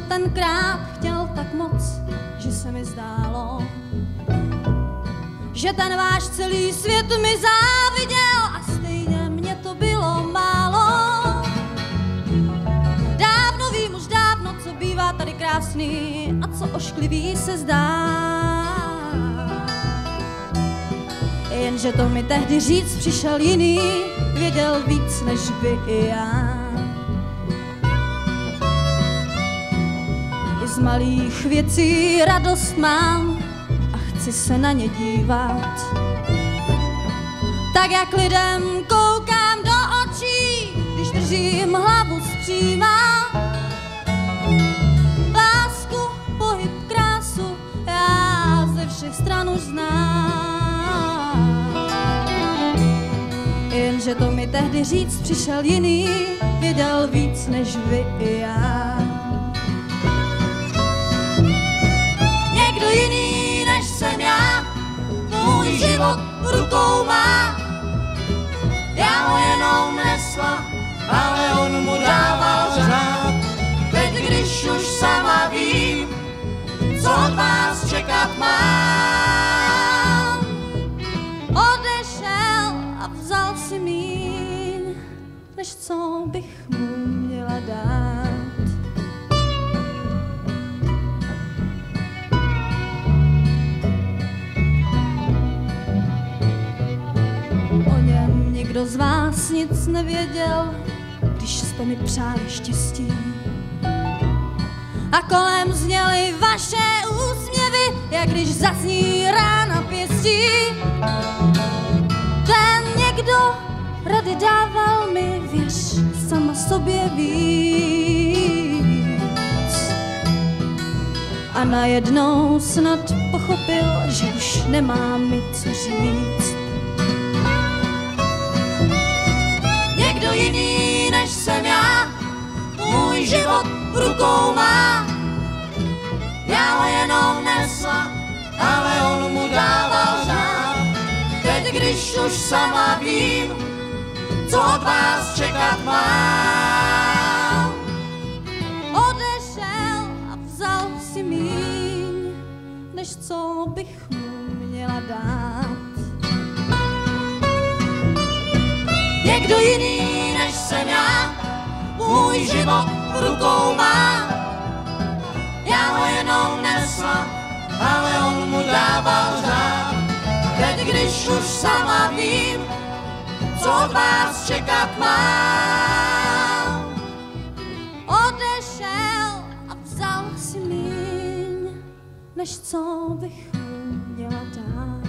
tenkrát chtěl tak moc, že se mi zdálo, že ten váš celý svět mi záviděl a stejně mě to bylo málo. Dávno vím už dávno, co bývá tady krásný a co ošklivý se zdá. Jenže to mi tehdy říct přišel jiný, věděl víc než vy i já. I z malých věcí radost mám a chci se na ně dívat. Tak jak lidem koukám do očí, když držím hlavu zpříma. Lásku, pohyb, krásu, já ze všech stran už znám. Jenže to mi tehdy říct přišel jiný, věděl víc než vy i já. Jiný než jsem já, můj život rukou má. Já ho jenom nesla, ale on mu dával řád. teď když už sama vím, co od vás čekat mám. Odešel a vzal si míň, než co bych mu měla dát. Nikdo z vás nic nevěděl, když jste mi přáli štěstí. A kolem zněly vaše úsměvy, jak když zazní rána pěstí. Ten někdo rady dával mi, věř, sama sobě víc. A najednou snad pochopil, že už nemá mi co říct. V rukou má. Já ho jenom nesla, ale on mu dával řád. teď když už sama vím, co od vás čekat mám. Odešel a vzal si míň, než co bych mu měla dát. Někdo jiný můj život v rukou má. Já ho jenom nesla, ale on mu dával řád. teď když už sama vím, co od vás čekat mám. Odešel a vzal si míň, než co bych měla dát.